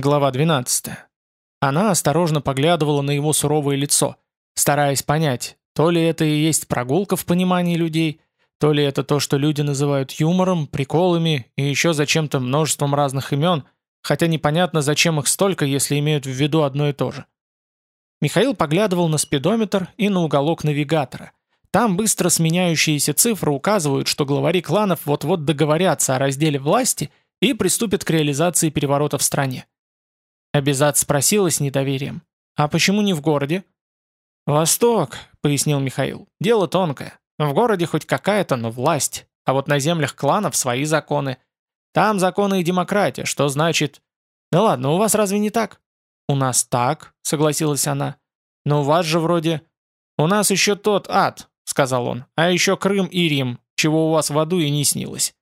Глава 12. Она осторожно поглядывала на его суровое лицо, стараясь понять, то ли это и есть прогулка в понимании людей, то ли это то, что люди называют юмором, приколами и еще зачем-то множеством разных имен, хотя непонятно, зачем их столько, если имеют в виду одно и то же. Михаил поглядывал на спидометр и на уголок навигатора. Там быстро сменяющиеся цифры указывают, что главари кланов вот-вот договорятся о разделе власти и приступят к реализации переворота в стране. Абизад спросила с недоверием. «А почему не в городе?» «Восток», — пояснил Михаил. «Дело тонкое. В городе хоть какая-то, но власть. А вот на землях кланов свои законы. Там законы и демократия, что значит...» «Да ладно, у вас разве не так?» «У нас так», — согласилась она. «Но у вас же вроде...» «У нас еще тот ад», — сказал он. «А еще Крым и Рим, чего у вас в аду и не снилось».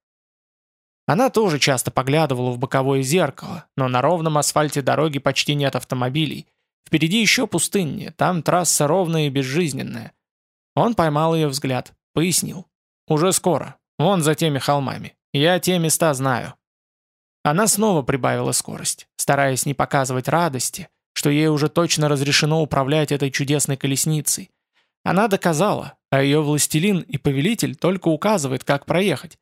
Она тоже часто поглядывала в боковое зеркало, но на ровном асфальте дороги почти нет автомобилей. Впереди еще пустыннее, там трасса ровная и безжизненная. Он поймал ее взгляд, пояснил. «Уже скоро, вон за теми холмами. Я те места знаю». Она снова прибавила скорость, стараясь не показывать радости, что ей уже точно разрешено управлять этой чудесной колесницей. Она доказала, а ее властелин и повелитель только указывает, как проехать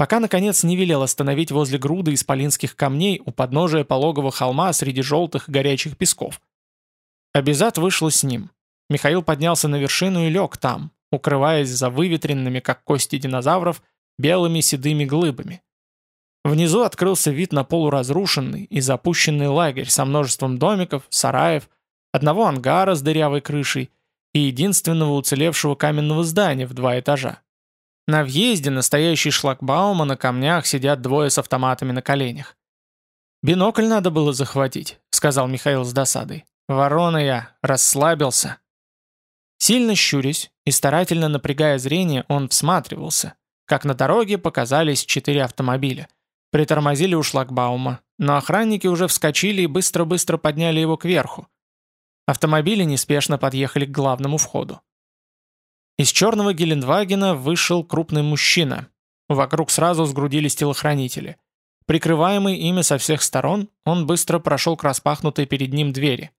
пока, наконец, не велел остановить возле груды исполинских камней у подножия пологого холма среди желтых горячих песков. Абизат вышла с ним. Михаил поднялся на вершину и лег там, укрываясь за выветренными, как кости динозавров, белыми седыми глыбами. Внизу открылся вид на полуразрушенный и запущенный лагерь со множеством домиков, сараев, одного ангара с дырявой крышей и единственного уцелевшего каменного здания в два этажа. На въезде настоящий шлагбаум, а на камнях сидят двое с автоматами на коленях. «Бинокль надо было захватить», — сказал Михаил с досадой. «Ворона я, расслабился». Сильно щурясь и старательно напрягая зрение, он всматривался, как на дороге показались четыре автомобиля. Притормозили у шлагбаума, но охранники уже вскочили и быстро-быстро подняли его кверху. Автомобили неспешно подъехали к главному входу. Из черного Гелендвагена вышел крупный мужчина. Вокруг сразу сгрудились телохранители. Прикрываемый ими со всех сторон, он быстро прошел к распахнутой перед ним двери.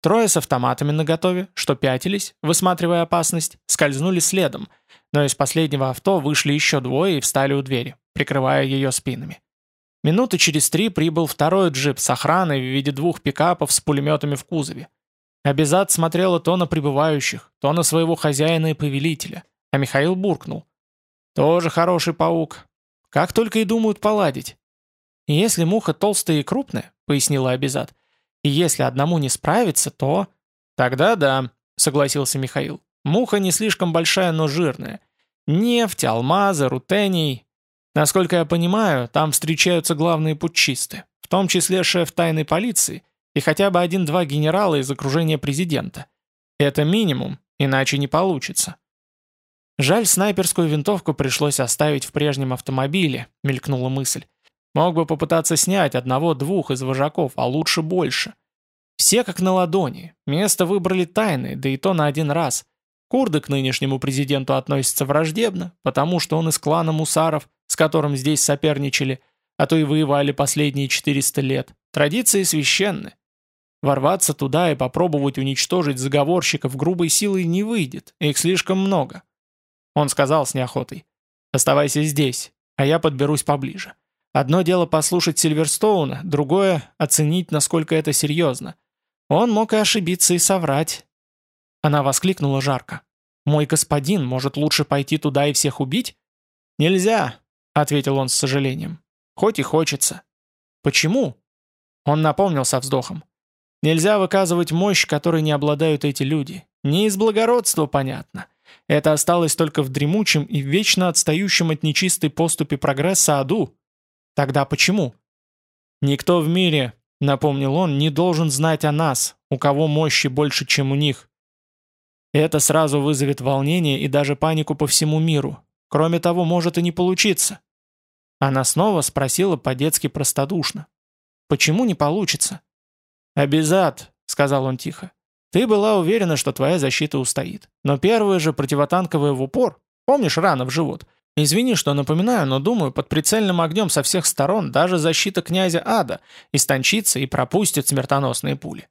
Трое с автоматами наготове, что пятились, высматривая опасность, скользнули следом, но из последнего авто вышли еще двое и встали у двери, прикрывая ее спинами. Минуты через три прибыл второй джип с охраной в виде двух пикапов с пулеметами в кузове. Абизад смотрела то на прибывающих, то на своего хозяина и повелителя, а Михаил буркнул. «Тоже хороший паук. Как только и думают поладить». «Если муха толстая и крупная», — пояснила Абизад, «и если одному не справиться, то...» «Тогда да», — согласился Михаил. «Муха не слишком большая, но жирная. Нефть, алмазы, рутений. Насколько я понимаю, там встречаются главные путчисты, в том числе шеф тайной полиции и хотя бы один-два генерала из окружения президента. Это минимум, иначе не получится. Жаль, снайперскую винтовку пришлось оставить в прежнем автомобиле, мелькнула мысль. Мог бы попытаться снять одного-двух из вожаков, а лучше больше. Все как на ладони, место выбрали тайное, да и то на один раз. Курды к нынешнему президенту относятся враждебно, потому что он из клана мусаров, с которым здесь соперничали, а то и воевали последние 400 лет. Традиции священны. Ворваться туда и попробовать уничтожить заговорщиков грубой силой не выйдет, их слишком много. Он сказал с неохотой. «Оставайся здесь, а я подберусь поближе. Одно дело послушать Сильверстоуна, другое — оценить, насколько это серьезно. Он мог и ошибиться, и соврать». Она воскликнула жарко. «Мой господин может лучше пойти туда и всех убить?» «Нельзя», — ответил он с сожалением. «Хоть и хочется». «Почему?» Он напомнил со вздохом. Нельзя выказывать мощь, которой не обладают эти люди. Не из благородства, понятно. Это осталось только в дремучем и вечно отстающем от нечистой поступи прогресса аду. Тогда почему? Никто в мире, напомнил он, не должен знать о нас, у кого мощи больше, чем у них. Это сразу вызовет волнение и даже панику по всему миру. Кроме того, может и не получиться. Она снова спросила по-детски простодушно. Почему не получится? «Обязат», — сказал он тихо. «Ты была уверена, что твоя защита устоит. Но первая же противотанковая в упор, помнишь рана в живот, Извини, что напоминаю, но думаю, под прицельным огнем со всех сторон даже защита князя Ада истончится и пропустит смертоносные пули.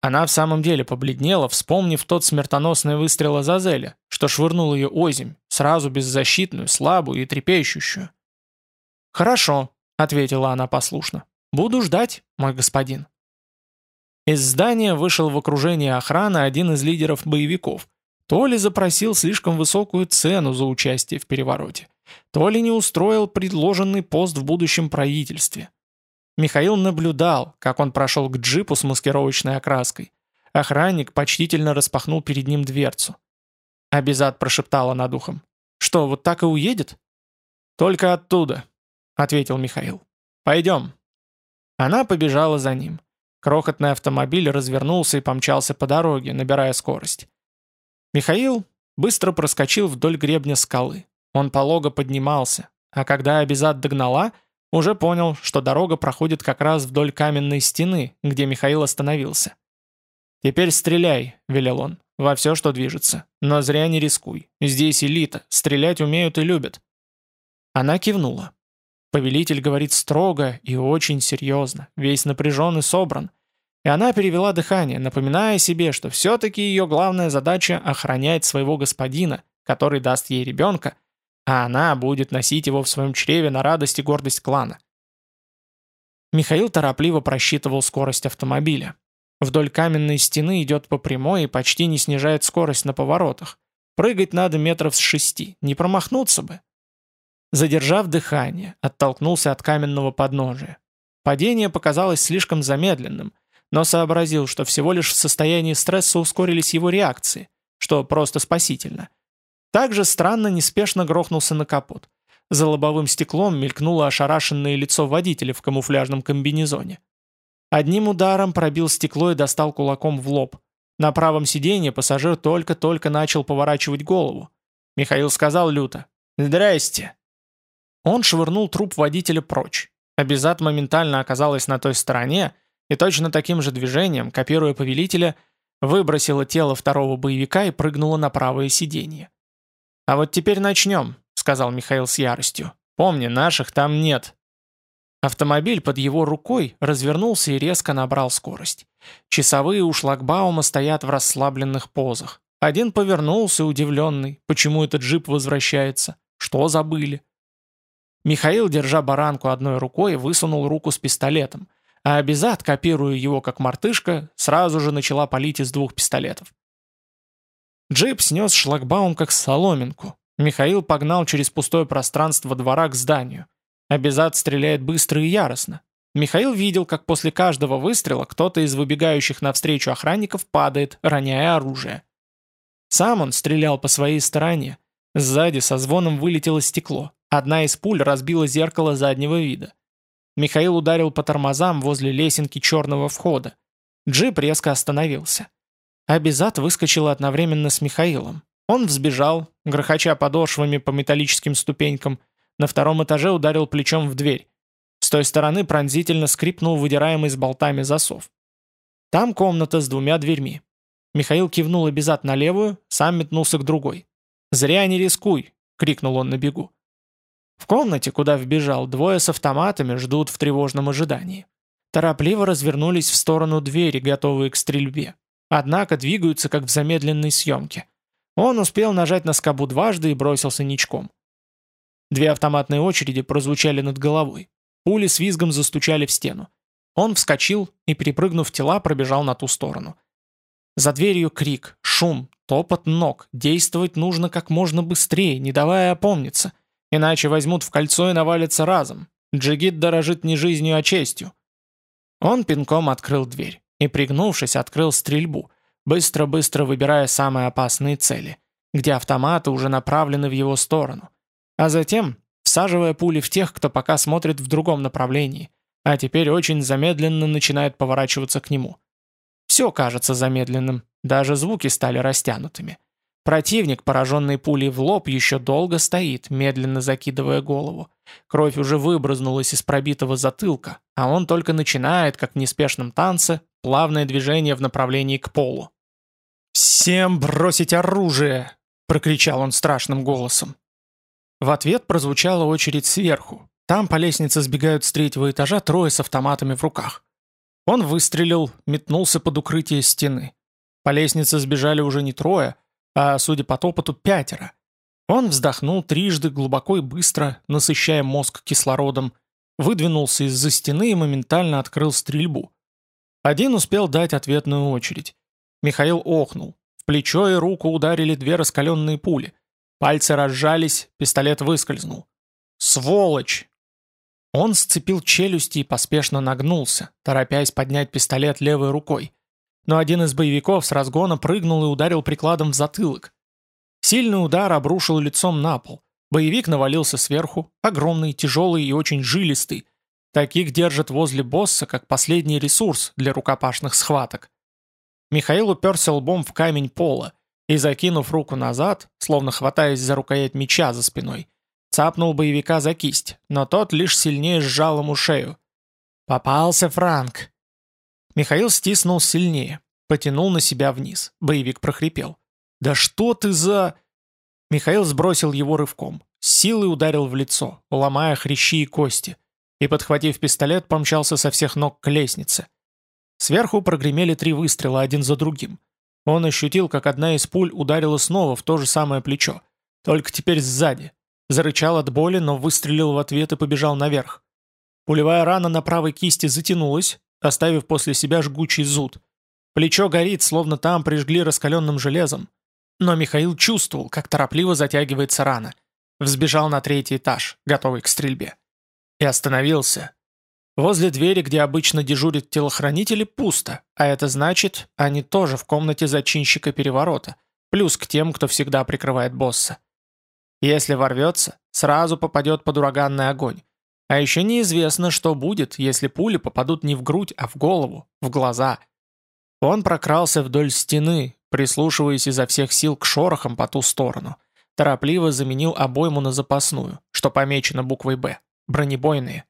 Она в самом деле побледнела, вспомнив тот смертоносный выстрел Азазеля, что швырнул ее озимь, сразу беззащитную, слабую и трепещущую. «Хорошо», — ответила она послушно. «Буду ждать, мой господин». Из здания вышел в окружение охраны один из лидеров боевиков. То ли запросил слишком высокую цену за участие в перевороте, то ли не устроил предложенный пост в будущем правительстве. Михаил наблюдал, как он прошел к джипу с маскировочной окраской. Охранник почтительно распахнул перед ним дверцу. Абизад прошептала над ухом. «Что, вот так и уедет?» «Только оттуда», — ответил Михаил. «Пойдем». Она побежала за ним. Крохотный автомобиль развернулся и помчался по дороге, набирая скорость. Михаил быстро проскочил вдоль гребня скалы. Он полого поднимался, а когда Абизад догнала, уже понял, что дорога проходит как раз вдоль каменной стены, где Михаил остановился. «Теперь стреляй», — велел он, — «во все, что движется. Но зря не рискуй. Здесь элита, стрелять умеют и любят». Она кивнула. Повелитель говорит строго и очень серьезно, весь напряжен и собран. И она перевела дыхание, напоминая себе, что все-таки ее главная задача – охранять своего господина, который даст ей ребенка, а она будет носить его в своем чреве на радость и гордость клана. Михаил торопливо просчитывал скорость автомобиля. Вдоль каменной стены идет по прямой и почти не снижает скорость на поворотах. Прыгать надо метров с шести, не промахнуться бы. Задержав дыхание, оттолкнулся от каменного подножия. Падение показалось слишком замедленным, но сообразил, что всего лишь в состоянии стресса ускорились его реакции, что просто спасительно. Также странно неспешно грохнулся на капот. За лобовым стеклом мелькнуло ошарашенное лицо водителя в камуфляжном комбинезоне. Одним ударом пробил стекло и достал кулаком в лоб. На правом сиденье пассажир только-только начал поворачивать голову. Михаил сказал люто «Здрасте». Он швырнул труп водителя прочь. Абизат моментально оказалась на той стороне и точно таким же движением, копируя повелителя, выбросила тело второго боевика и прыгнула на правое сиденье. «А вот теперь начнем», — сказал Михаил с яростью. «Помни, наших там нет». Автомобиль под его рукой развернулся и резко набрал скорость. Часовые у шлагбаума стоят в расслабленных позах. Один повернулся, удивленный, почему этот джип возвращается. Что забыли? Михаил, держа баранку одной рукой, высунул руку с пистолетом, а Абизад, копируя его как мартышка, сразу же начала палить из двух пистолетов. Джип снес шлагбаум как соломинку. Михаил погнал через пустое пространство двора к зданию. Абизад стреляет быстро и яростно. Михаил видел, как после каждого выстрела кто-то из выбегающих навстречу охранников падает, роняя оружие. Сам он стрелял по своей стороне. Сзади со звоном вылетело стекло. Одна из пуль разбила зеркало заднего вида. Михаил ударил по тормозам возле лесенки черного входа. Джип резко остановился. Абизат выскочила одновременно с Михаилом. Он взбежал, грохоча подошвами по металлическим ступенькам, на втором этаже ударил плечом в дверь. С той стороны пронзительно скрипнул выдираемый с болтами засов. Там комната с двумя дверьми. Михаил кивнул Абизат на левую, сам метнулся к другой. «Зря не рискуй!» — крикнул он на бегу. В комнате, куда вбежал, двое с автоматами ждут в тревожном ожидании. Торопливо развернулись в сторону двери, готовые к стрельбе. Однако двигаются, как в замедленной съемке. Он успел нажать на скобу дважды и бросился ничком. Две автоматные очереди прозвучали над головой. Пули с визгом застучали в стену. Он вскочил и, перепрыгнув тела, пробежал на ту сторону. За дверью крик, шум, топот ног. Действовать нужно как можно быстрее, не давая опомниться. Иначе возьмут в кольцо и навалятся разом. Джигит дорожит не жизнью, а честью. Он пинком открыл дверь и, пригнувшись, открыл стрельбу, быстро-быстро выбирая самые опасные цели, где автоматы уже направлены в его сторону. А затем всаживая пули в тех, кто пока смотрит в другом направлении, а теперь очень замедленно начинает поворачиваться к нему. Все кажется замедленным, даже звуки стали растянутыми. Противник, пораженный пулей в лоб, еще долго стоит, медленно закидывая голову. Кровь уже выбрызнулась из пробитого затылка, а он только начинает, как в неспешном танце, плавное движение в направлении к полу. «Всем бросить оружие!» — прокричал он страшным голосом. В ответ прозвучала очередь сверху. Там по лестнице сбегают с третьего этажа трое с автоматами в руках. Он выстрелил, метнулся под укрытие стены. По лестнице сбежали уже не трое, а, судя по топоту, пятеро. Он вздохнул трижды глубоко и быстро, насыщая мозг кислородом, выдвинулся из-за стены и моментально открыл стрельбу. Один успел дать ответную очередь. Михаил охнул. В плечо и руку ударили две раскаленные пули. Пальцы разжались, пистолет выскользнул. «Сволочь!» Он сцепил челюсти и поспешно нагнулся, торопясь поднять пистолет левой рукой. Но один из боевиков с разгона прыгнул и ударил прикладом в затылок. Сильный удар обрушил лицом на пол. Боевик навалился сверху, огромный, тяжелый и очень жилистый. Таких держат возле босса, как последний ресурс для рукопашных схваток. Михаил уперся лбом в камень пола и, закинув руку назад, словно хватаясь за рукоять меча за спиной, Цапнул боевика за кисть, но тот лишь сильнее сжал ему шею. «Попался Франк!» Михаил стиснул сильнее, потянул на себя вниз. Боевик прохрипел. «Да что ты за...» Михаил сбросил его рывком, силой ударил в лицо, ломая хрящи и кости, и, подхватив пистолет, помчался со всех ног к лестнице. Сверху прогремели три выстрела один за другим. Он ощутил, как одна из пуль ударила снова в то же самое плечо, только теперь сзади, Зарычал от боли, но выстрелил в ответ и побежал наверх. Пулевая рана на правой кисти затянулась, оставив после себя жгучий зуд. Плечо горит, словно там прижгли раскаленным железом. Но Михаил чувствовал, как торопливо затягивается рана. Взбежал на третий этаж, готовый к стрельбе. И остановился. Возле двери, где обычно дежурят телохранители, пусто, а это значит, они тоже в комнате зачинщика переворота, плюс к тем, кто всегда прикрывает босса. Если ворвется, сразу попадет под ураганный огонь. А еще неизвестно, что будет, если пули попадут не в грудь, а в голову, в глаза. Он прокрался вдоль стены, прислушиваясь изо всех сил к шорохам по ту сторону. Торопливо заменил обойму на запасную, что помечено буквой «Б». Бронебойные.